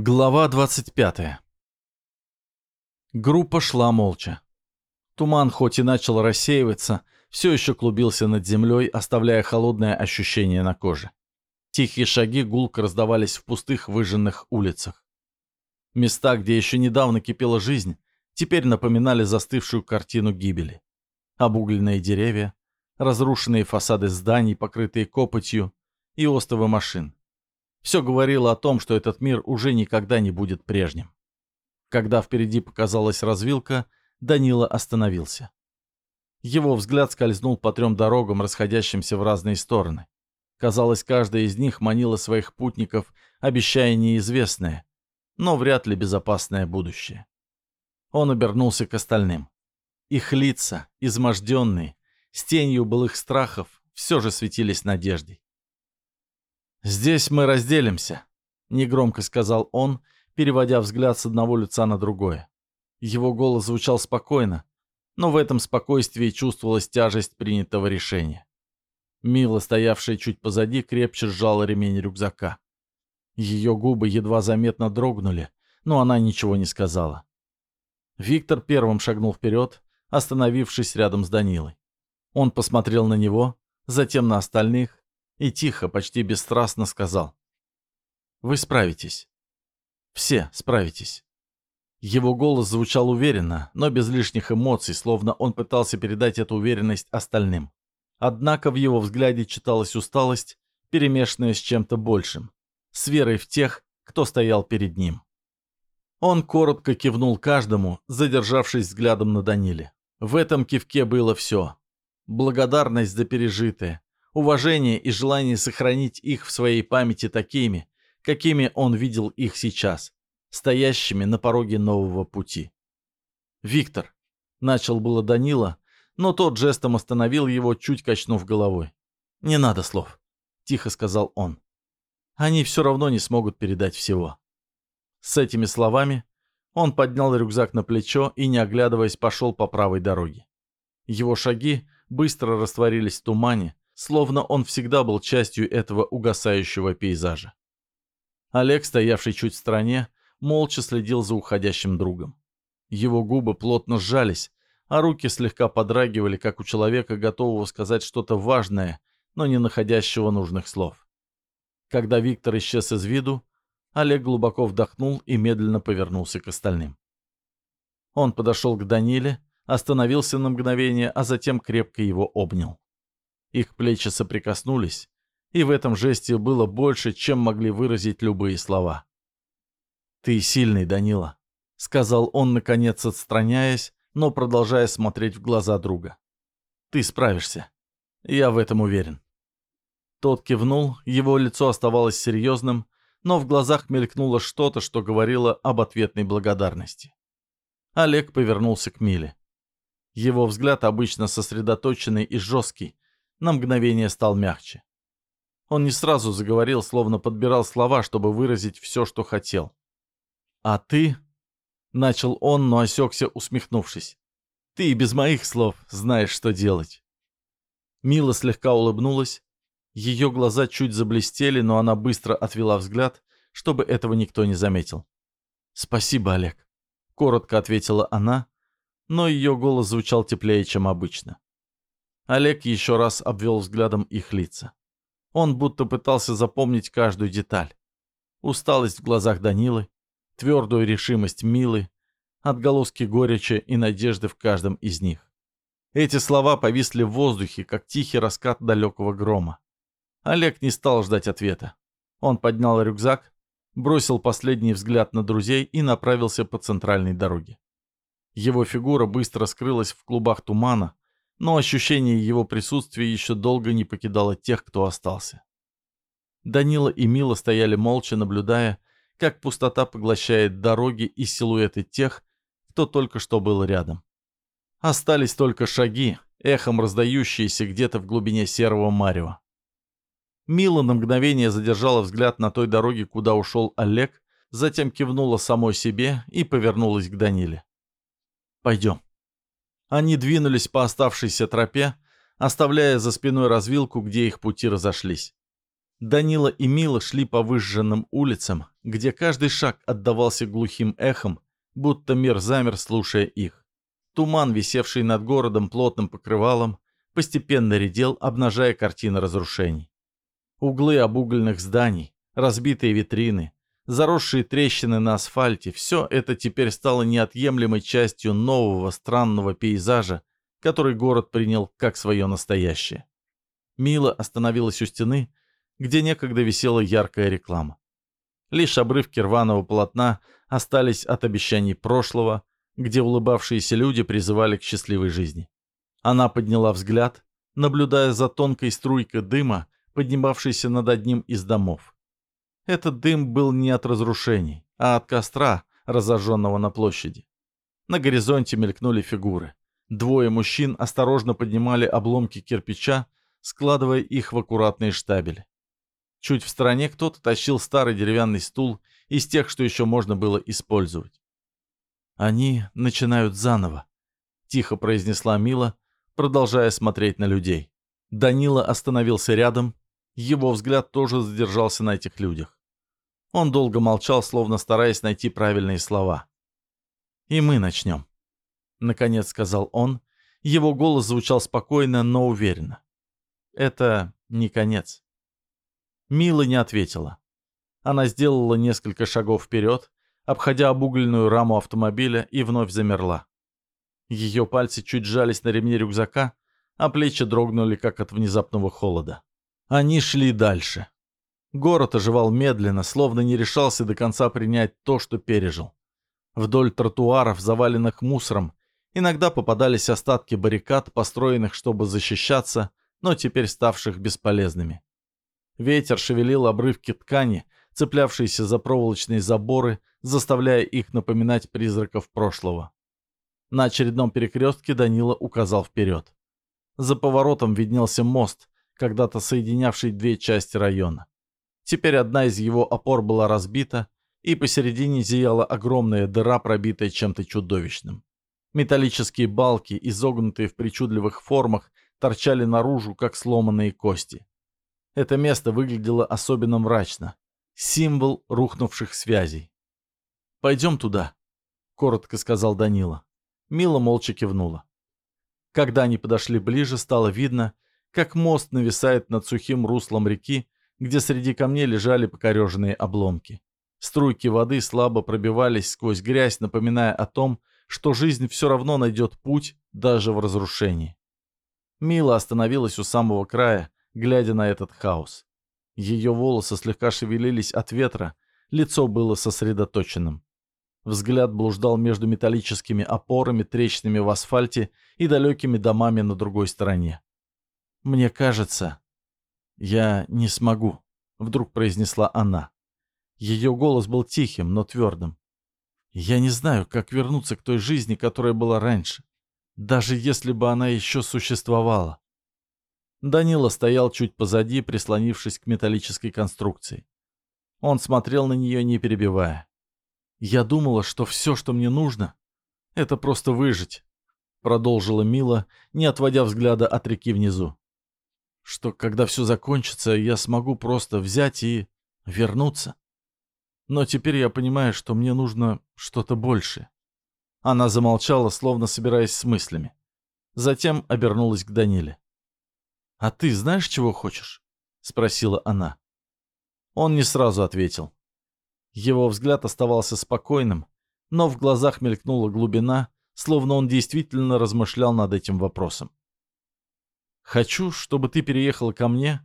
Глава 25. Группа шла молча. Туман хоть и начал рассеиваться, все еще клубился над землей, оставляя холодное ощущение на коже. Тихие шаги гулко раздавались в пустых выжженных улицах. Места, где еще недавно кипела жизнь, теперь напоминали застывшую картину гибели. Обугленные деревья, разрушенные фасады зданий, покрытые копотью, и остовы машин. Все говорило о том, что этот мир уже никогда не будет прежним. Когда впереди показалась развилка, Данила остановился. Его взгляд скользнул по трем дорогам, расходящимся в разные стороны. Казалось, каждая из них манила своих путников, обещая неизвестное, но вряд ли безопасное будущее. Он обернулся к остальным. Их лица, изможденные, с тенью былых страхов, все же светились надеждой. «Здесь мы разделимся», — негромко сказал он, переводя взгляд с одного лица на другое. Его голос звучал спокойно, но в этом спокойствии чувствовалась тяжесть принятого решения. Мила, стоявшая чуть позади, крепче сжала ремень рюкзака. Ее губы едва заметно дрогнули, но она ничего не сказала. Виктор первым шагнул вперед, остановившись рядом с Данилой. Он посмотрел на него, затем на остальных, и тихо, почти бесстрастно сказал. «Вы справитесь. Все справитесь». Его голос звучал уверенно, но без лишних эмоций, словно он пытался передать эту уверенность остальным. Однако в его взгляде читалась усталость, перемешанная с чем-то большим, с верой в тех, кто стоял перед ним. Он коротко кивнул каждому, задержавшись взглядом на Даниле. В этом кивке было все. Благодарность за пережитое, уважение и желание сохранить их в своей памяти такими, какими он видел их сейчас, стоящими на пороге нового пути. «Виктор», — начал было Данила, но тот жестом остановил его, чуть качнув головой. «Не надо слов», — тихо сказал он. «Они все равно не смогут передать всего». С этими словами он поднял рюкзак на плечо и, не оглядываясь, пошел по правой дороге. Его шаги быстро растворились в тумане, словно он всегда был частью этого угасающего пейзажа. Олег, стоявший чуть в стороне, молча следил за уходящим другом. Его губы плотно сжались, а руки слегка подрагивали, как у человека, готового сказать что-то важное, но не находящего нужных слов. Когда Виктор исчез из виду, Олег глубоко вдохнул и медленно повернулся к остальным. Он подошел к Даниле, остановился на мгновение, а затем крепко его обнял. Их плечи соприкоснулись, и в этом жесте было больше, чем могли выразить любые слова. «Ты сильный, Данила», — сказал он, наконец отстраняясь, но продолжая смотреть в глаза друга. «Ты справишься. Я в этом уверен». Тот кивнул, его лицо оставалось серьезным, но в глазах мелькнуло что-то, что говорило об ответной благодарности. Олег повернулся к Миле. Его взгляд, обычно сосредоточенный и жесткий, на мгновение стал мягче. Он не сразу заговорил, словно подбирал слова, чтобы выразить все, что хотел. «А ты...» — начал он, но осекся, усмехнувшись. «Ты и без моих слов знаешь, что делать». Мила слегка улыбнулась. Ее глаза чуть заблестели, но она быстро отвела взгляд, чтобы этого никто не заметил. «Спасибо, Олег», — коротко ответила она, но ее голос звучал теплее, чем обычно. Олег еще раз обвел взглядом их лица. Он будто пытался запомнить каждую деталь. Усталость в глазах Данилы, твердую решимость Милы, отголоски горечи и надежды в каждом из них. Эти слова повисли в воздухе, как тихий раскат далекого грома. Олег не стал ждать ответа. Он поднял рюкзак, бросил последний взгляд на друзей и направился по центральной дороге. Его фигура быстро скрылась в клубах тумана, но ощущение его присутствия еще долго не покидало тех, кто остался. Данила и Мила стояли молча, наблюдая, как пустота поглощает дороги и силуэты тех, кто только что был рядом. Остались только шаги, эхом раздающиеся где-то в глубине серого марева. Мила на мгновение задержала взгляд на той дороге, куда ушел Олег, затем кивнула самой себе и повернулась к Даниле. «Пойдем». Они двинулись по оставшейся тропе, оставляя за спиной развилку, где их пути разошлись. Данила и Мила шли по выжженным улицам, где каждый шаг отдавался глухим эхом, будто мир замер, слушая их. Туман, висевший над городом плотным покрывалом, постепенно редел, обнажая картины разрушений. Углы обугленных зданий, разбитые витрины, заросшие трещины на асфальте – все это теперь стало неотъемлемой частью нового странного пейзажа, который город принял как свое настоящее. Мила остановилась у стены, где некогда висела яркая реклама. Лишь обрывки рваного полотна остались от обещаний прошлого, где улыбавшиеся люди призывали к счастливой жизни. Она подняла взгляд, наблюдая за тонкой струйкой дыма, поднимавшейся над одним из домов. Этот дым был не от разрушений, а от костра, разожженного на площади. На горизонте мелькнули фигуры. Двое мужчин осторожно поднимали обломки кирпича, складывая их в аккуратные штабели. Чуть в стороне кто-то тащил старый деревянный стул из тех, что еще можно было использовать. «Они начинают заново», — тихо произнесла Мила, продолжая смотреть на людей. Данила остановился рядом, его взгляд тоже задержался на этих людях. Он долго молчал, словно стараясь найти правильные слова. «И мы начнем», — наконец сказал он. Его голос звучал спокойно, но уверенно. «Это не конец». Мила не ответила. Она сделала несколько шагов вперед, обходя обугленную раму автомобиля и вновь замерла. Ее пальцы чуть сжались на ремне рюкзака, а плечи дрогнули, как от внезапного холода. Они шли дальше. Город оживал медленно, словно не решался до конца принять то, что пережил. Вдоль тротуаров, заваленных мусором, иногда попадались остатки баррикад, построенных, чтобы защищаться, но теперь ставших бесполезными. Ветер шевелил обрывки ткани, цеплявшиеся за проволочные заборы, заставляя их напоминать призраков прошлого. На очередном перекрестке Данила указал вперед. За поворотом виднелся мост, когда-то соединявший две части района. Теперь одна из его опор была разбита, и посередине зияла огромная дыра, пробитая чем-то чудовищным. Металлические балки, изогнутые в причудливых формах, торчали наружу, как сломанные кости. Это место выглядело особенно мрачно. Символ рухнувших связей. «Пойдем туда», — коротко сказал Данила. Мила молча кивнула. Когда они подошли ближе, стало видно, как мост нависает над сухим руслом реки, где среди камней лежали покореженные обломки. Струйки воды слабо пробивались сквозь грязь, напоминая о том, что жизнь все равно найдет путь даже в разрушении. Мила остановилась у самого края, глядя на этот хаос. Ее волосы слегка шевелились от ветра, лицо было сосредоточенным. Взгляд блуждал между металлическими опорами, трещинами в асфальте и далекими домами на другой стороне. «Мне кажется, я не смогу», — вдруг произнесла она. Ее голос был тихим, но твердым. «Я не знаю, как вернуться к той жизни, которая была раньше, даже если бы она еще существовала. Данила стоял чуть позади, прислонившись к металлической конструкции. Он смотрел на нее, не перебивая. «Я думала, что все, что мне нужно, это просто выжить», — продолжила Мила, не отводя взгляда от реки внизу. «Что, когда все закончится, я смогу просто взять и вернуться. Но теперь я понимаю, что мне нужно что-то большее». Она замолчала, словно собираясь с мыслями. Затем обернулась к Даниле. «А ты знаешь, чего хочешь?» — спросила она. Он не сразу ответил. Его взгляд оставался спокойным, но в глазах мелькнула глубина, словно он действительно размышлял над этим вопросом. «Хочу, чтобы ты переехала ко мне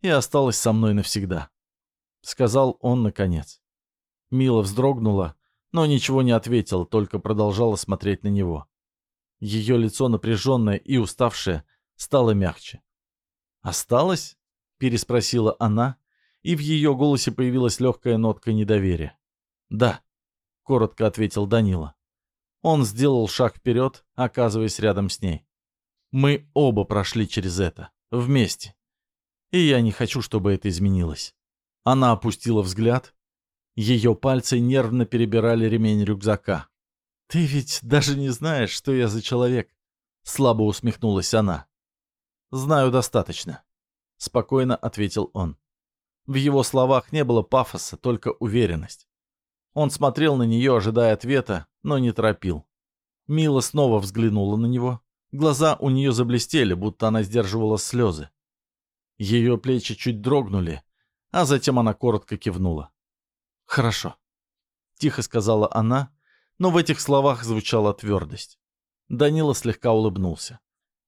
и осталась со мной навсегда», — сказал он наконец. Мила вздрогнула, но ничего не ответила, только продолжала смотреть на него. Ее лицо, напряженное и уставшее, стало мягче. «Осталось?» — переспросила она, и в ее голосе появилась легкая нотка недоверия. «Да», — коротко ответил Данила. Он сделал шаг вперед, оказываясь рядом с ней. «Мы оба прошли через это. Вместе. И я не хочу, чтобы это изменилось». Она опустила взгляд. Ее пальцы нервно перебирали ремень рюкзака. «Ты ведь даже не знаешь, что я за человек», — слабо усмехнулась она. «Знаю достаточно», — спокойно ответил он. В его словах не было пафоса, только уверенность. Он смотрел на нее, ожидая ответа, но не торопил. Мила снова взглянула на него. Глаза у нее заблестели, будто она сдерживала слезы. Ее плечи чуть дрогнули, а затем она коротко кивнула. «Хорошо», — тихо сказала она, но в этих словах звучала твердость. Данила слегка улыбнулся.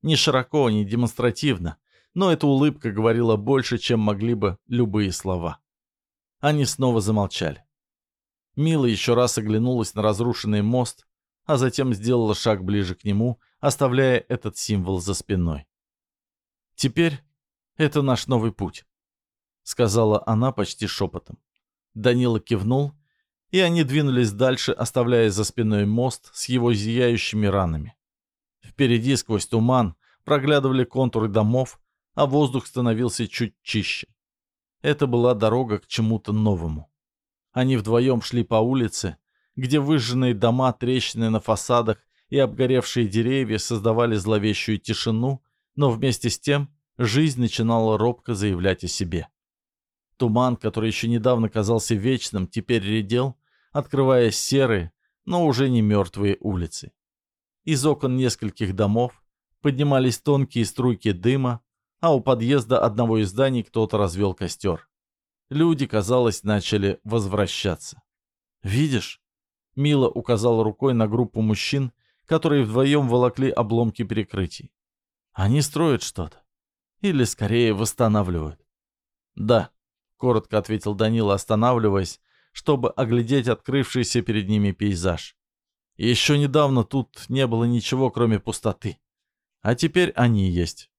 Не широко, не демонстративно, но эта улыбка говорила больше, чем могли бы любые слова. Они снова замолчали. Мила еще раз оглянулась на разрушенный мост, а затем сделала шаг ближе к нему, оставляя этот символ за спиной. «Теперь это наш новый путь», — сказала она почти шепотом. Данила кивнул, и они двинулись дальше, оставляя за спиной мост с его зияющими ранами. Впереди сквозь туман проглядывали контуры домов, а воздух становился чуть чище. Это была дорога к чему-то новому. Они вдвоем шли по улице, где выжженные дома, трещины на фасадах и обгоревшие деревья создавали зловещую тишину, но вместе с тем жизнь начинала робко заявлять о себе. Туман, который еще недавно казался вечным, теперь редел, открывая серые, но уже не мертвые улицы. Из окон нескольких домов поднимались тонкие струйки дыма, а у подъезда одного из зданий кто-то развел костер. Люди, казалось, начали возвращаться. «Видишь?» — Мила указала рукой на группу мужчин, которые вдвоем волокли обломки перекрытий. «Они строят что-то. Или, скорее, восстанавливают». «Да», — коротко ответил Данила, останавливаясь, чтобы оглядеть открывшийся перед ними пейзаж. «Еще недавно тут не было ничего, кроме пустоты. А теперь они есть».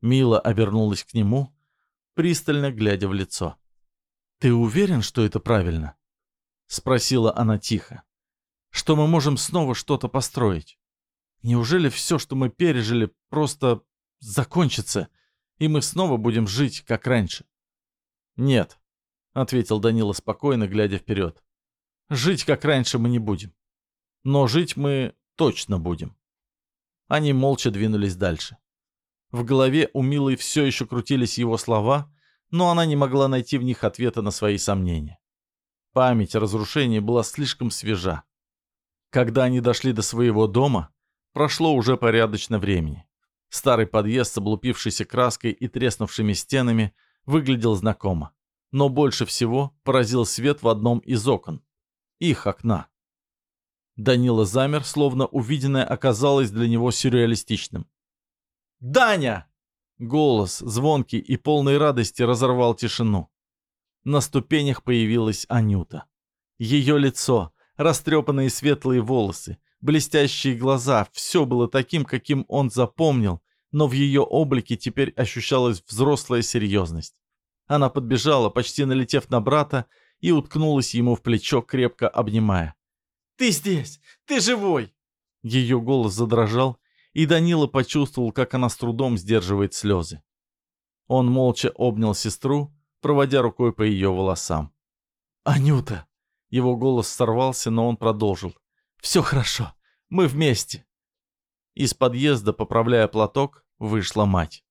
Мила обернулась к нему, пристально глядя в лицо. «Ты уверен, что это правильно?» — спросила она тихо. «Что мы можем снова что-то построить? Неужели все, что мы пережили, просто закончится, и мы снова будем жить, как раньше?» «Нет», — ответил Данила спокойно, глядя вперед. «Жить, как раньше, мы не будем. Но жить мы точно будем». Они молча двинулись дальше. В голове у Милы все еще крутились его слова, но она не могла найти в них ответа на свои сомнения. Память о разрушении была слишком свежа. Когда они дошли до своего дома, прошло уже порядочно времени. Старый подъезд с облупившейся краской и треснувшими стенами выглядел знакомо. Но больше всего поразил свет в одном из окон. Их окна. Данила замер, словно увиденное оказалось для него сюрреалистичным. «Даня!» Голос, звонкий и полный радости, разорвал тишину. На ступенях появилась Анюта. Ее лицо, растрепанные светлые волосы, блестящие глаза — все было таким, каким он запомнил, но в ее облике теперь ощущалась взрослая серьезность. Она подбежала, почти налетев на брата, и уткнулась ему в плечо, крепко обнимая. «Ты здесь! Ты живой!» Ее голос задрожал, и Данила почувствовал, как она с трудом сдерживает слезы. Он молча обнял сестру, проводя рукой по ее волосам. «Анюта!» Его голос сорвался, но он продолжил. «Все хорошо. Мы вместе». Из подъезда, поправляя платок, вышла мать.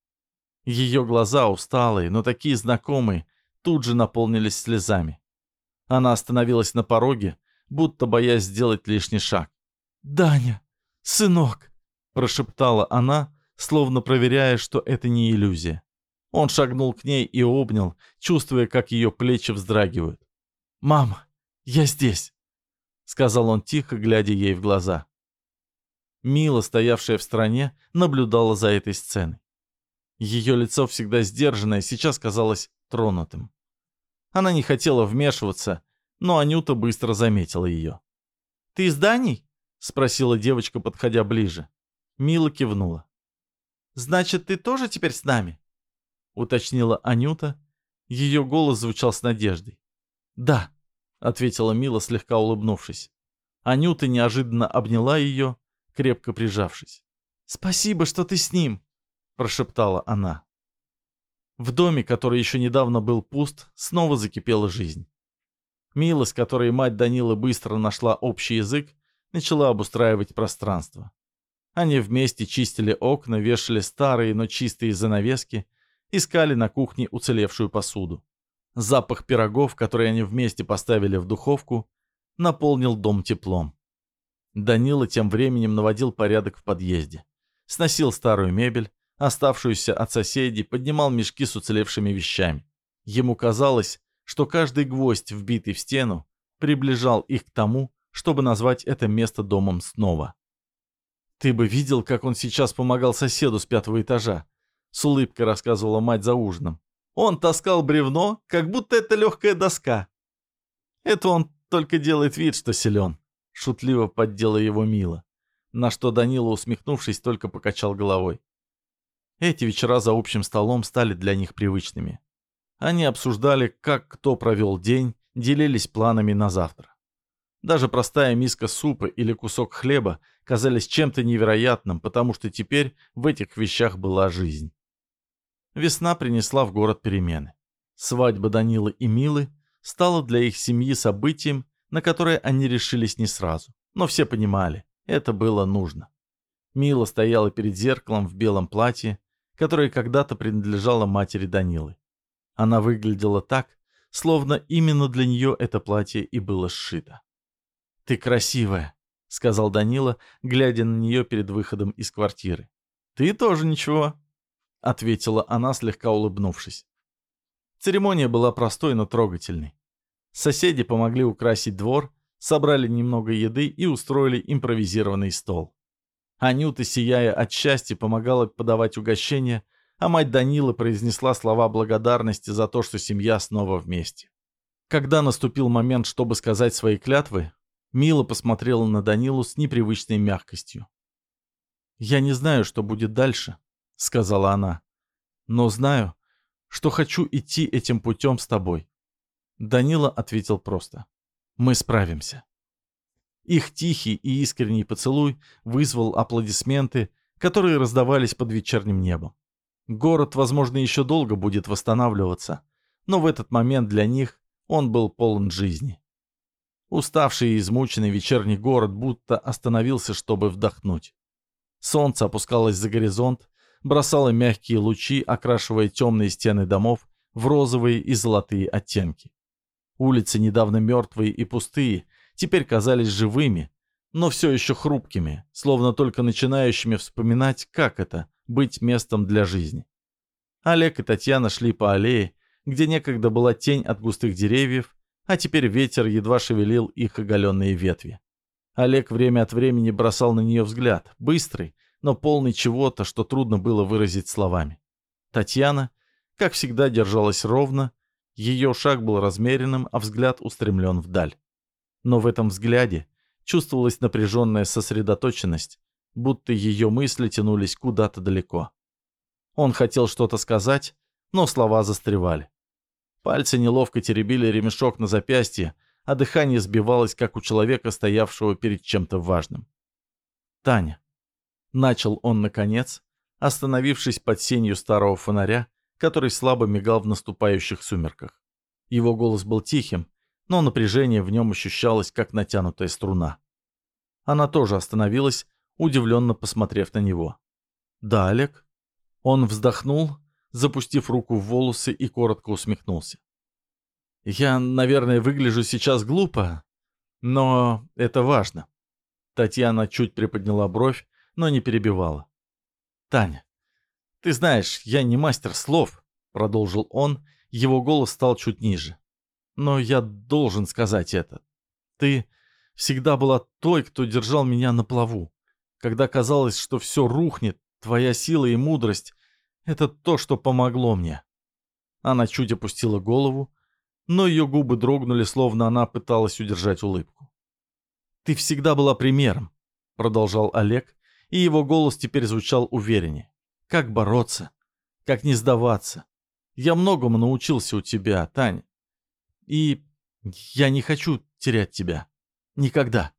Ее глаза, усталые, но такие знакомые, тут же наполнились слезами. Она остановилась на пороге, будто боясь сделать лишний шаг. «Даня! Сынок!» прошептала она, словно проверяя, что это не иллюзия. Он шагнул к ней и обнял, чувствуя, как ее плечи вздрагивают. «Мама, я здесь!» — сказал он тихо, глядя ей в глаза. Мила, стоявшая в стороне, наблюдала за этой сценой. Ее лицо, всегда сдержанное, сейчас казалось тронутым. Она не хотела вмешиваться, но Анюта быстро заметила ее. «Ты из Даний?» — спросила девочка, подходя ближе. Мила кивнула. «Значит, ты тоже теперь с нами?» — уточнила Анюта. Ее голос звучал с надеждой. «Да», — ответила Мила, слегка улыбнувшись. Анюта неожиданно обняла ее, крепко прижавшись. «Спасибо, что ты с ним», — прошептала она. В доме, который еще недавно был пуст, снова закипела жизнь. Мила, с которой мать Данила быстро нашла общий язык, начала обустраивать пространство. Они вместе чистили окна, вешали старые, но чистые занавески, искали на кухне уцелевшую посуду. Запах пирогов, которые они вместе поставили в духовку, наполнил дом теплом. Данила тем временем наводил порядок в подъезде. Сносил старую мебель, оставшуюся от соседей, поднимал мешки с уцелевшими вещами. Ему казалось, что каждый гвоздь, вбитый в стену, приближал их к тому, чтобы назвать это место домом снова. «Ты бы видел, как он сейчас помогал соседу с пятого этажа», — с улыбкой рассказывала мать за ужином. «Он таскал бревно, как будто это легкая доска. Это он только делает вид, что силен», — шутливо поддела его Мила, на что Данила, усмехнувшись, только покачал головой. Эти вечера за общим столом стали для них привычными. Они обсуждали, как кто провел день, делились планами на завтра. Даже простая миска супа или кусок хлеба казались чем-то невероятным, потому что теперь в этих вещах была жизнь. Весна принесла в город перемены. Свадьба Данилы и Милы стала для их семьи событием, на которое они решились не сразу. Но все понимали, это было нужно. Мила стояла перед зеркалом в белом платье, которое когда-то принадлежало матери Данилы. Она выглядела так, словно именно для нее это платье и было сшито. «Ты красивая», — сказал Данила, глядя на нее перед выходом из квартиры. «Ты тоже ничего», — ответила она, слегка улыбнувшись. Церемония была простой, но трогательной. Соседи помогли украсить двор, собрали немного еды и устроили импровизированный стол. Анюта, сияя от счастья, помогала подавать угощения, а мать Данилы произнесла слова благодарности за то, что семья снова вместе. Когда наступил момент, чтобы сказать свои клятвы, Мила посмотрела на Данилу с непривычной мягкостью. «Я не знаю, что будет дальше», — сказала она, — «но знаю, что хочу идти этим путем с тобой». Данила ответил просто. «Мы справимся». Их тихий и искренний поцелуй вызвал аплодисменты, которые раздавались под вечерним небом. Город, возможно, еще долго будет восстанавливаться, но в этот момент для них он был полон жизни. Уставший и измученный вечерний город будто остановился, чтобы вдохнуть. Солнце опускалось за горизонт, бросало мягкие лучи, окрашивая темные стены домов в розовые и золотые оттенки. Улицы, недавно мертвые и пустые, теперь казались живыми, но все еще хрупкими, словно только начинающими вспоминать, как это — быть местом для жизни. Олег и Татьяна шли по аллее, где некогда была тень от густых деревьев, а теперь ветер едва шевелил их оголенные ветви. Олег время от времени бросал на нее взгляд, быстрый, но полный чего-то, что трудно было выразить словами. Татьяна, как всегда, держалась ровно, ее шаг был размеренным, а взгляд устремлен вдаль. Но в этом взгляде чувствовалась напряженная сосредоточенность, будто ее мысли тянулись куда-то далеко. Он хотел что-то сказать, но слова застревали. Пальцы неловко теребили ремешок на запястье, а дыхание сбивалось, как у человека, стоявшего перед чем-то важным. «Таня», — начал он наконец, остановившись под сенью старого фонаря, который слабо мигал в наступающих сумерках. Его голос был тихим, но напряжение в нем ощущалось, как натянутая струна. Она тоже остановилась, удивленно посмотрев на него. «Да, Олег?» Он вздохнул, запустив руку в волосы и коротко усмехнулся. «Я, наверное, выгляжу сейчас глупо, но это важно». Татьяна чуть приподняла бровь, но не перебивала. «Таня, ты знаешь, я не мастер слов», — продолжил он, его голос стал чуть ниже. «Но я должен сказать это. Ты всегда была той, кто держал меня на плаву. Когда казалось, что все рухнет, твоя сила и мудрость — это то, что помогло мне. Она чуть опустила голову, но ее губы дрогнули, словно она пыталась удержать улыбку. «Ты всегда была примером», — продолжал Олег, и его голос теперь звучал увереннее. «Как бороться? Как не сдаваться? Я многому научился у тебя, Тань. И я не хочу терять тебя. Никогда».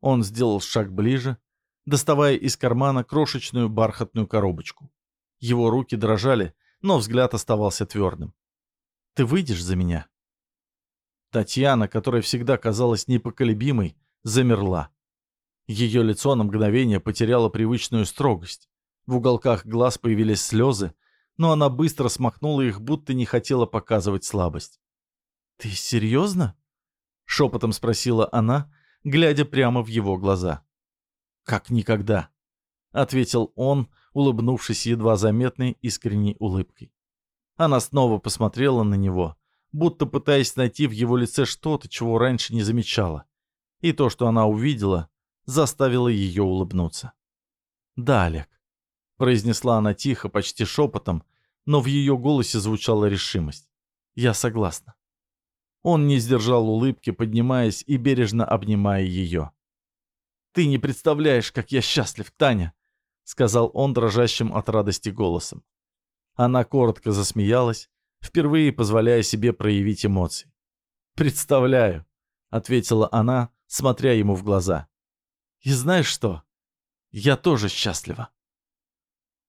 Он сделал шаг ближе, доставая из кармана крошечную бархатную коробочку. Его руки дрожали, но взгляд оставался твердым. «Ты выйдешь за меня?» Татьяна, которая всегда казалась непоколебимой, замерла. Ее лицо на мгновение потеряло привычную строгость. В уголках глаз появились слезы, но она быстро смахнула их, будто не хотела показывать слабость. «Ты серьезно?» — шепотом спросила она, глядя прямо в его глаза. «Как никогда», — ответил он, улыбнувшись едва заметной искренней улыбкой. Она снова посмотрела на него, будто пытаясь найти в его лице что-то, чего раньше не замечала. И то, что она увидела, заставило ее улыбнуться. «Да, Олег», — произнесла она тихо, почти шепотом, но в ее голосе звучала решимость. «Я согласна». Он не сдержал улыбки, поднимаясь и бережно обнимая ее. «Ты не представляешь, как я счастлив, Таня!» — сказал он дрожащим от радости голосом. Она коротко засмеялась, впервые позволяя себе проявить эмоции. «Представляю», — ответила она, смотря ему в глаза. «И знаешь что? Я тоже счастлива».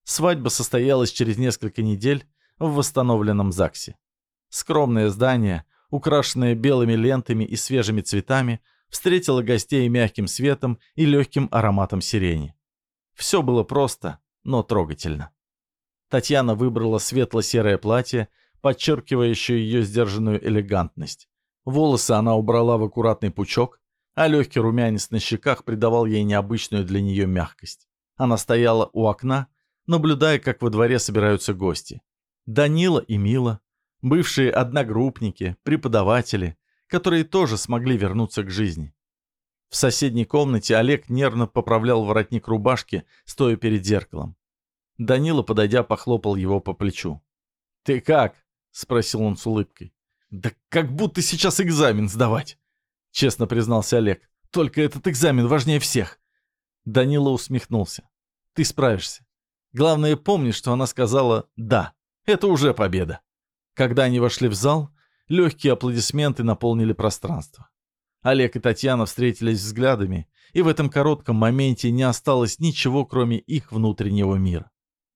Свадьба состоялась через несколько недель в восстановленном ЗАГСе. Скромное здание, украшенное белыми лентами и свежими цветами, встретило гостей мягким светом и легким ароматом сирени. Все было просто, но трогательно. Татьяна выбрала светло-серое платье, подчеркивающее ее сдержанную элегантность. Волосы она убрала в аккуратный пучок, а легкий румянец на щеках придавал ей необычную для нее мягкость. Она стояла у окна, наблюдая, как во дворе собираются гости. Данила и Мила, бывшие одногруппники, преподаватели, которые тоже смогли вернуться к жизни. В соседней комнате Олег нервно поправлял воротник рубашки, стоя перед зеркалом. Данила, подойдя, похлопал его по плечу. «Ты как?» — спросил он с улыбкой. «Да как будто сейчас экзамен сдавать!» — честно признался Олег. «Только этот экзамен важнее всех!» Данила усмехнулся. «Ты справишься. Главное, помни, что она сказала «да». Это уже победа». Когда они вошли в зал, легкие аплодисменты наполнили пространство. Олег и Татьяна встретились взглядами, и в этом коротком моменте не осталось ничего, кроме их внутреннего мира.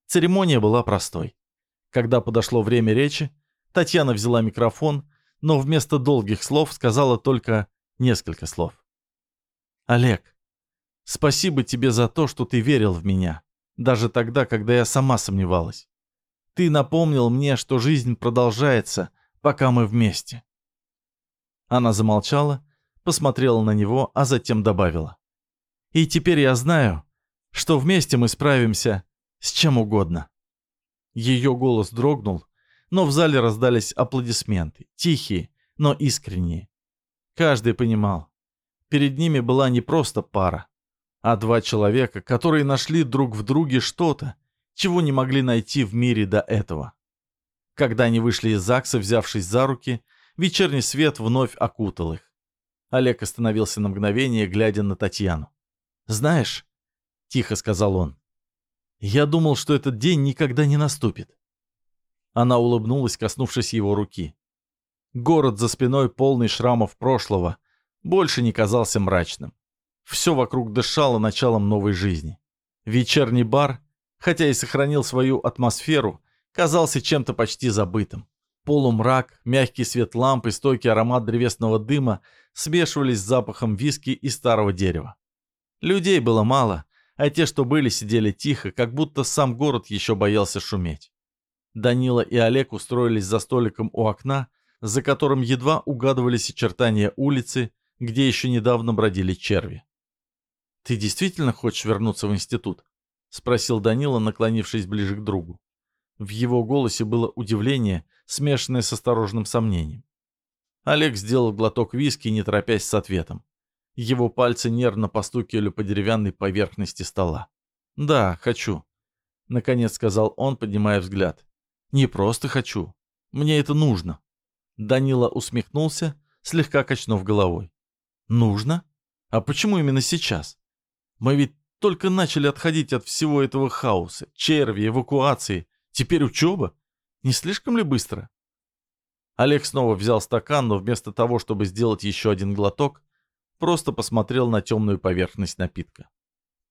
Церемония была простой. Когда подошло время речи, Татьяна взяла микрофон, но вместо долгих слов сказала только несколько слов. «Олег, спасибо тебе за то, что ты верил в меня, даже тогда, когда я сама сомневалась. Ты напомнил мне, что жизнь продолжается, пока мы вместе». Она замолчала, посмотрела на него, а затем добавила. «И теперь я знаю, что вместе мы справимся с чем угодно». Ее голос дрогнул, но в зале раздались аплодисменты, тихие, но искренние. Каждый понимал, перед ними была не просто пара, а два человека, которые нашли друг в друге что-то, чего не могли найти в мире до этого. Когда они вышли из ЗАГСа, взявшись за руки, вечерний свет вновь окутал их. Олег остановился на мгновение, глядя на Татьяну. «Знаешь», — тихо сказал он, — «я думал, что этот день никогда не наступит». Она улыбнулась, коснувшись его руки. Город за спиной, полный шрамов прошлого, больше не казался мрачным. Все вокруг дышало началом новой жизни. Вечерний бар, хотя и сохранил свою атмосферу, казался чем-то почти забытым. Полумрак, мягкий свет ламп и стойкий аромат древесного дыма смешивались с запахом виски и старого дерева. Людей было мало, а те, что были, сидели тихо, как будто сам город еще боялся шуметь. Данила и Олег устроились за столиком у окна, за которым едва угадывались очертания улицы, где еще недавно бродили черви. «Ты действительно хочешь вернуться в институт?» — спросил Данила, наклонившись ближе к другу. В его голосе было удивление, смешанное с осторожным сомнением. Олег сделал глоток виски, не торопясь с ответом. Его пальцы нервно постукивали по деревянной поверхности стола. «Да, хочу», — наконец сказал он, поднимая взгляд. «Не просто хочу. Мне это нужно». Данила усмехнулся, слегка качнув головой. «Нужно? А почему именно сейчас? Мы ведь только начали отходить от всего этого хаоса, черви, эвакуации, Теперь учеба? Не слишком ли быстро? Олег снова взял стакан, но вместо того, чтобы сделать еще один глоток, просто посмотрел на темную поверхность напитка.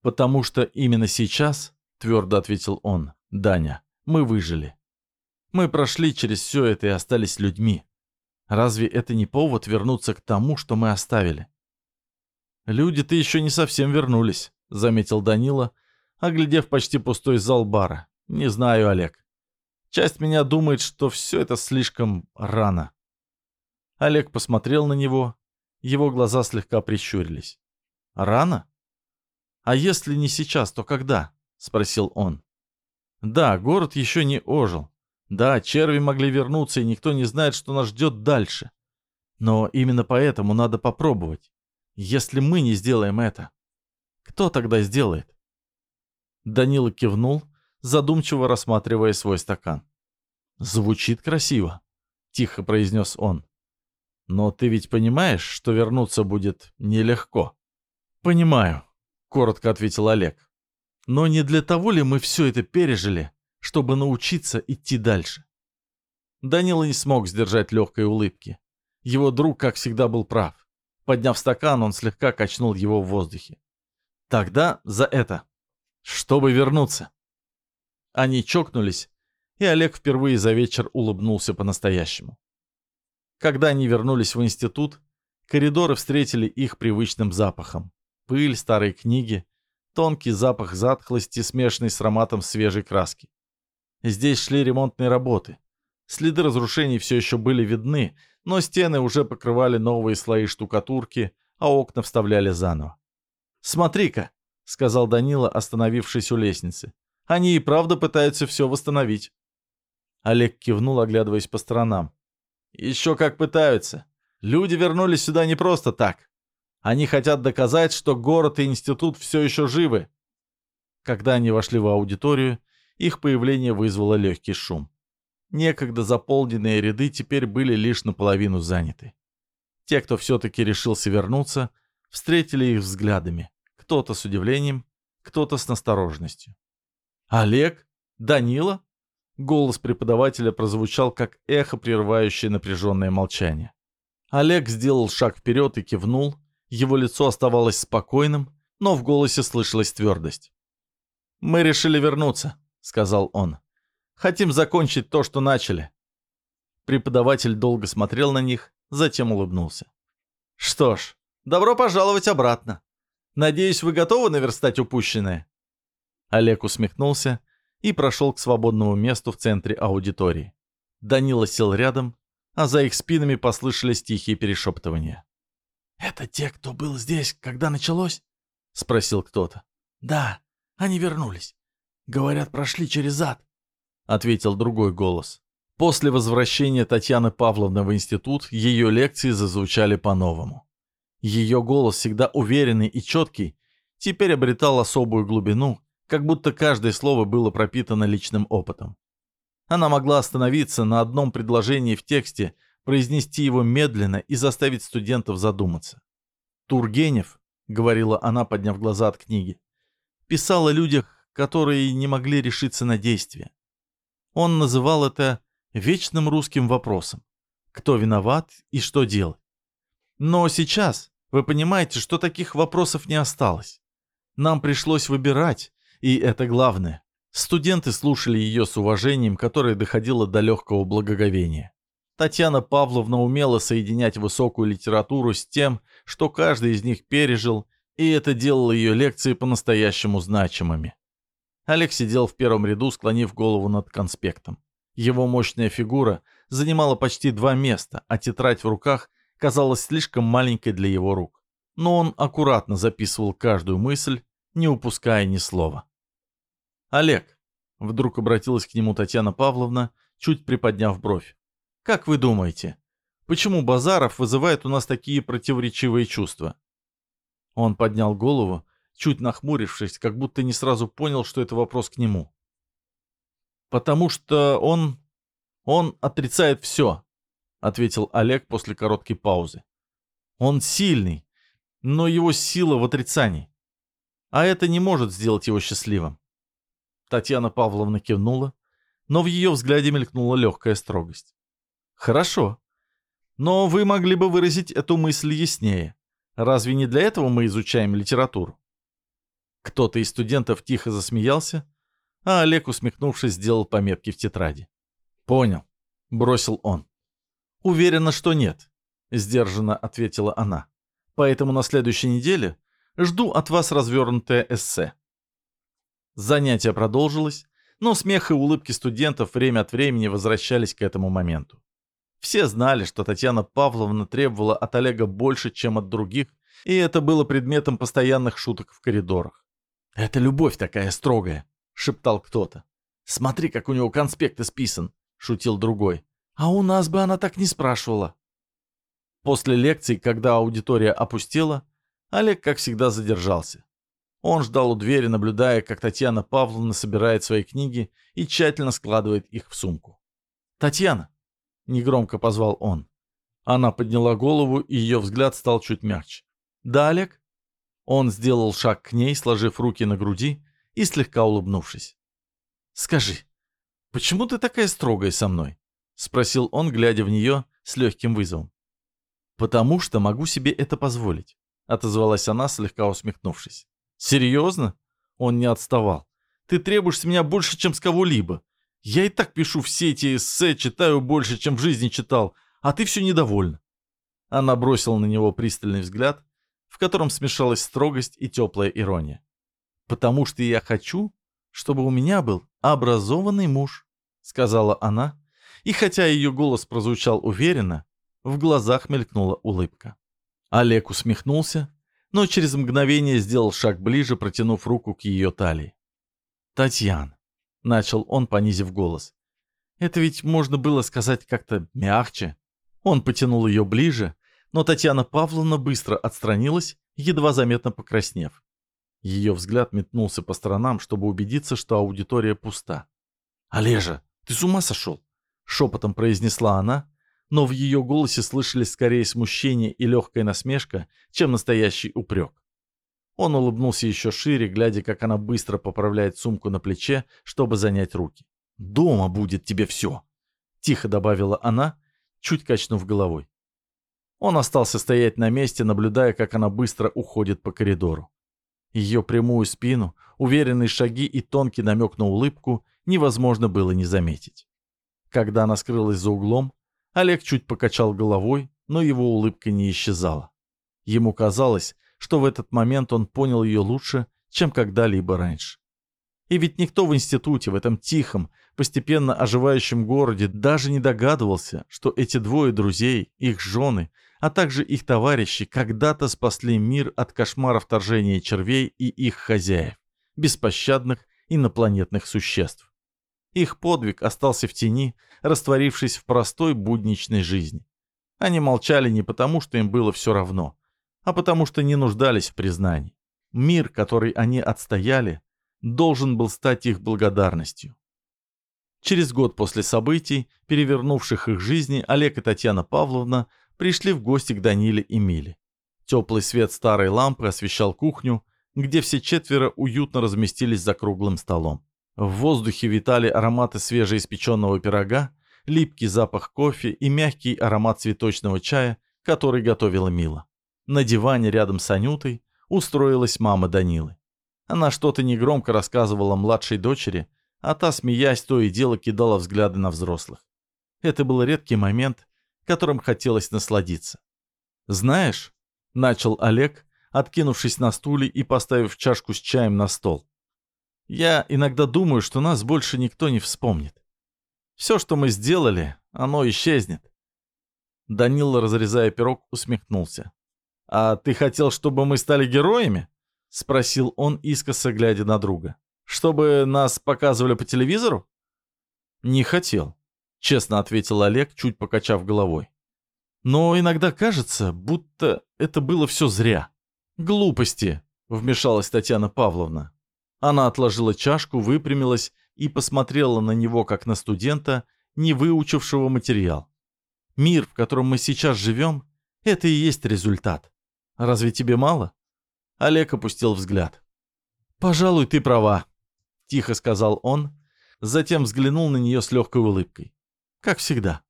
«Потому что именно сейчас, — твердо ответил он, — Даня, мы выжили. Мы прошли через все это и остались людьми. Разве это не повод вернуться к тому, что мы оставили?» «Люди-то еще не совсем вернулись», — заметил Данила, оглядев почти пустой зал бара. Не знаю, Олег. Часть меня думает, что все это слишком рано. Олег посмотрел на него, его глаза слегка прищурились. «Рано? А если не сейчас, то когда?» — спросил он. «Да, город еще не ожил. Да, черви могли вернуться, и никто не знает, что нас ждет дальше. Но именно поэтому надо попробовать. Если мы не сделаем это, кто тогда сделает?» Данила кивнул, задумчиво рассматривая свой стакан. «Звучит красиво», — тихо произнес он. «Но ты ведь понимаешь, что вернуться будет нелегко?» «Понимаю», — коротко ответил Олег. «Но не для того ли мы все это пережили, чтобы научиться идти дальше?» Данила не смог сдержать легкой улыбки. Его друг, как всегда, был прав. Подняв стакан, он слегка качнул его в воздухе. «Тогда за это. Чтобы вернуться». Они чокнулись, и Олег впервые за вечер улыбнулся по-настоящему. Когда они вернулись в институт, коридоры встретили их привычным запахом. Пыль, старые книги, тонкий запах затхлости, смешанный с ароматом свежей краски. Здесь шли ремонтные работы. Следы разрушений все еще были видны, но стены уже покрывали новые слои штукатурки, а окна вставляли заново. «Смотри-ка», — сказал Данила, остановившись у лестницы. Они и правда пытаются все восстановить. Олег кивнул, оглядываясь по сторонам. Еще как пытаются. Люди вернулись сюда не просто так. Они хотят доказать, что город и институт все еще живы. Когда они вошли в аудиторию, их появление вызвало легкий шум. Некогда заполненные ряды теперь были лишь наполовину заняты. Те, кто все-таки решился вернуться, встретили их взглядами. Кто-то с удивлением, кто-то с настороженностью. «Олег? Данила?» Голос преподавателя прозвучал, как эхо, прерывающее напряженное молчание. Олег сделал шаг вперед и кивнул. Его лицо оставалось спокойным, но в голосе слышалась твердость. «Мы решили вернуться», — сказал он. «Хотим закончить то, что начали». Преподаватель долго смотрел на них, затем улыбнулся. «Что ж, добро пожаловать обратно. Надеюсь, вы готовы наверстать упущенное?» Олег усмехнулся и прошел к свободному месту в центре аудитории. Данила сел рядом, а за их спинами послышались тихие перешептывания. «Это те, кто был здесь, когда началось?» — спросил кто-то. «Да, они вернулись. Говорят, прошли через ад», — ответил другой голос. После возвращения Татьяны Павловны в институт ее лекции зазвучали по-новому. Ее голос, всегда уверенный и четкий, теперь обретал особую глубину как будто каждое слово было пропитано личным опытом. Она могла остановиться на одном предложении в тексте, произнести его медленно и заставить студентов задуматься. «Тургенев», — говорила она, подняв глаза от книги, писал о людях, которые не могли решиться на действие. Он называл это вечным русским вопросом. Кто виноват и что делать? Но сейчас вы понимаете, что таких вопросов не осталось. Нам пришлось выбирать, и это главное. Студенты слушали ее с уважением, которое доходило до легкого благоговения. Татьяна Павловна умела соединять высокую литературу с тем, что каждый из них пережил, и это делало ее лекции по-настоящему значимыми. Олег сидел в первом ряду, склонив голову над конспектом. Его мощная фигура занимала почти два места, а тетрадь в руках казалась слишком маленькой для его рук. Но он аккуратно записывал каждую мысль, не упуская ни слова. «Олег», — вдруг обратилась к нему Татьяна Павловна, чуть приподняв бровь, — «как вы думаете, почему Базаров вызывает у нас такие противоречивые чувства?» Он поднял голову, чуть нахмурившись, как будто не сразу понял, что это вопрос к нему. «Потому что он... он отрицает все», — ответил Олег после короткой паузы. «Он сильный, но его сила в отрицании. А это не может сделать его счастливым. Татьяна Павловна кивнула, но в ее взгляде мелькнула легкая строгость. «Хорошо. Но вы могли бы выразить эту мысль яснее. Разве не для этого мы изучаем литературу?» Кто-то из студентов тихо засмеялся, а Олег, усмехнувшись, сделал пометки в тетради. «Понял», — бросил он. «Уверена, что нет», — сдержанно ответила она. «Поэтому на следующей неделе жду от вас развернутое эссе». Занятие продолжилось, Но смех и улыбки студентов время от времени возвращались к этому моменту. Все знали, что Татьяна Павловна требовала от Олега больше, чем от других, и это было предметом постоянных шуток в коридорах. «Это любовь такая строгая», — шептал кто-то. «Смотри, как у него конспект исписан», — шутил другой. «А у нас бы она так не спрашивала». После лекций, когда аудитория опустела, Олег, как всегда, задержался. Он ждал у двери, наблюдая, как Татьяна Павловна собирает свои книги и тщательно складывает их в сумку. «Татьяна!» — негромко позвал он. Она подняла голову, и ее взгляд стал чуть мягче. «Да, Олег?» Он сделал шаг к ней, сложив руки на груди и слегка улыбнувшись. «Скажи, почему ты такая строгая со мной?» — спросил он, глядя в нее с легким вызовом. «Потому что могу себе это позволить», — отозвалась она, слегка усмехнувшись. «Серьезно?» Он не отставал. «Ты требуешь с меня больше, чем с кого-либо. Я и так пишу все эти эссе, читаю больше, чем в жизни читал, а ты все недовольна». Она бросила на него пристальный взгляд, в котором смешалась строгость и теплая ирония. «Потому что я хочу, чтобы у меня был образованный муж», — сказала она, и хотя ее голос прозвучал уверенно, в глазах мелькнула улыбка. Олег усмехнулся, но через мгновение сделал шаг ближе, протянув руку к ее талии. «Татьян», — начал он, понизив голос, — «это ведь можно было сказать как-то мягче». Он потянул ее ближе, но Татьяна Павловна быстро отстранилась, едва заметно покраснев. Ее взгляд метнулся по сторонам, чтобы убедиться, что аудитория пуста. «Олежа, ты с ума сошел?» — шепотом произнесла она, но в ее голосе слышались скорее смущение и легкая насмешка, чем настоящий упрек. Он улыбнулся еще шире, глядя, как она быстро поправляет сумку на плече, чтобы занять руки. «Дома будет тебе все!» — тихо добавила она, чуть качнув головой. Он остался стоять на месте, наблюдая, как она быстро уходит по коридору. Ее прямую спину, уверенные шаги и тонкий намек на улыбку невозможно было не заметить. Когда она скрылась за углом, Олег чуть покачал головой, но его улыбка не исчезала. Ему казалось, что в этот момент он понял ее лучше, чем когда-либо раньше. И ведь никто в институте, в этом тихом, постепенно оживающем городе даже не догадывался, что эти двое друзей, их жены, а также их товарищи когда-то спасли мир от кошмара вторжения червей и их хозяев, беспощадных инопланетных существ. Их подвиг остался в тени, растворившись в простой будничной жизни. Они молчали не потому, что им было все равно, а потому что не нуждались в признании. Мир, который они отстояли, должен был стать их благодарностью. Через год после событий, перевернувших их жизни, Олег и Татьяна Павловна пришли в гости к Даниле и Миле. Теплый свет старой лампы освещал кухню, где все четверо уютно разместились за круглым столом. В воздухе витали ароматы свежеиспеченного пирога, липкий запах кофе и мягкий аромат цветочного чая, который готовила Мила. На диване рядом с Анютой устроилась мама Данилы. Она что-то негромко рассказывала младшей дочери, а та, смеясь, то и дело кидала взгляды на взрослых. Это был редкий момент, которым хотелось насладиться. «Знаешь», — начал Олег, откинувшись на стуле и поставив чашку с чаем на стол, «я иногда думаю, что нас больше никто не вспомнит. Все, что мы сделали, оно исчезнет». Данила, разрезая пирог, усмехнулся. «А ты хотел, чтобы мы стали героями?» — спросил он, искоса глядя на друга. «Чтобы нас показывали по телевизору?» «Не хотел», честно ответил Олег, чуть покачав головой. Но иногда кажется, будто это было все зря. Глупости, вмешалась Татьяна Павловна. Она отложила чашку, выпрямилась и посмотрела на него, как на студента, не выучившего материал. Мир, в котором мы сейчас живем, это и есть результат. Разве тебе мало? Олег опустил взгляд. «Пожалуй, ты права», — тихо сказал он, затем взглянул на нее с легкой улыбкой. Как всегда.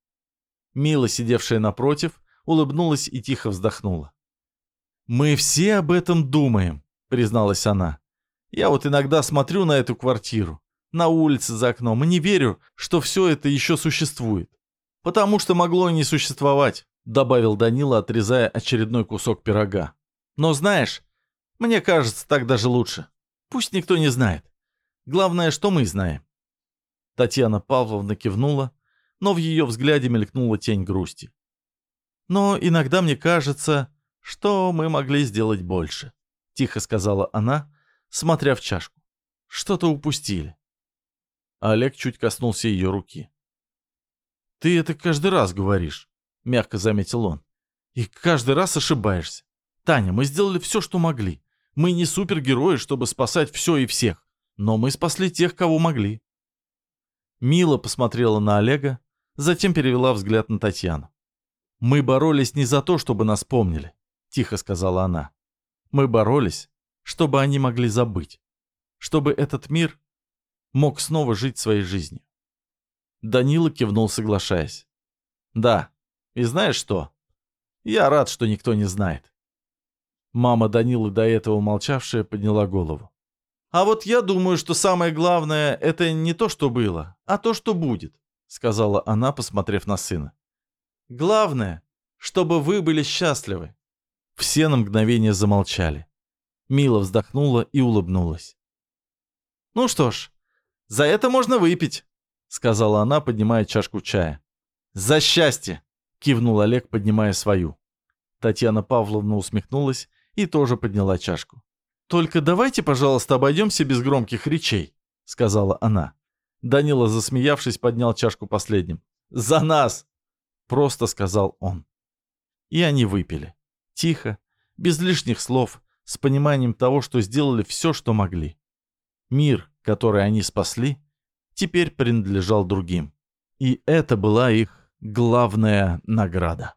Мила, сидевшая напротив, улыбнулась и тихо вздохнула. «Мы все об этом думаем», — призналась она. «Я вот иногда смотрю на эту квартиру, на улице за окном, и не верю, что все это еще существует. Потому что могло и не существовать», — добавил Данила, отрезая очередной кусок пирога. «Но знаешь, мне кажется, так даже лучше. Пусть никто не знает. Главное, что мы знаем. Татьяна Павловна кивнула, но в ее взгляде мелькнула тень грусти. «Но иногда мне кажется, что мы могли сделать больше», — тихо сказала она, смотря в чашку. «Что-то упустили». Олег чуть коснулся ее руки. «Ты это каждый раз говоришь», — мягко заметил он. «И каждый раз ошибаешься. Таня, мы сделали все, что могли. Мы не супергерои, чтобы спасать все и всех. Но мы спасли тех, кого могли». Мила посмотрела на Олега, затем перевела взгляд на Татьяну. «Мы боролись не за то, чтобы нас помнили», — тихо сказала она. «Мы боролись, чтобы они могли забыть, чтобы этот мир мог снова жить своей жизнью». Данила кивнул, соглашаясь. «Да, и знаешь что? Я рад, что никто не знает». Мама Данилы, до этого молчавшая, подняла голову. «А вот я думаю, что самое главное — это не то, что было, а то, что будет», — сказала она, посмотрев на сына. «Главное, чтобы вы были счастливы». Все на мгновение замолчали. Мила вздохнула и улыбнулась. «Ну что ж, за это можно выпить», — сказала она, поднимая чашку чая. «За счастье!» — кивнул Олег, поднимая свою. Татьяна Павловна усмехнулась и тоже подняла чашку. «Только давайте, пожалуйста, обойдемся без громких речей», — сказала она. Данила, засмеявшись, поднял чашку последним. «За нас!» — просто сказал он. И они выпили. Тихо, без лишних слов, с пониманием того, что сделали все, что могли. Мир, который они спасли, теперь принадлежал другим. И это была их главная награда.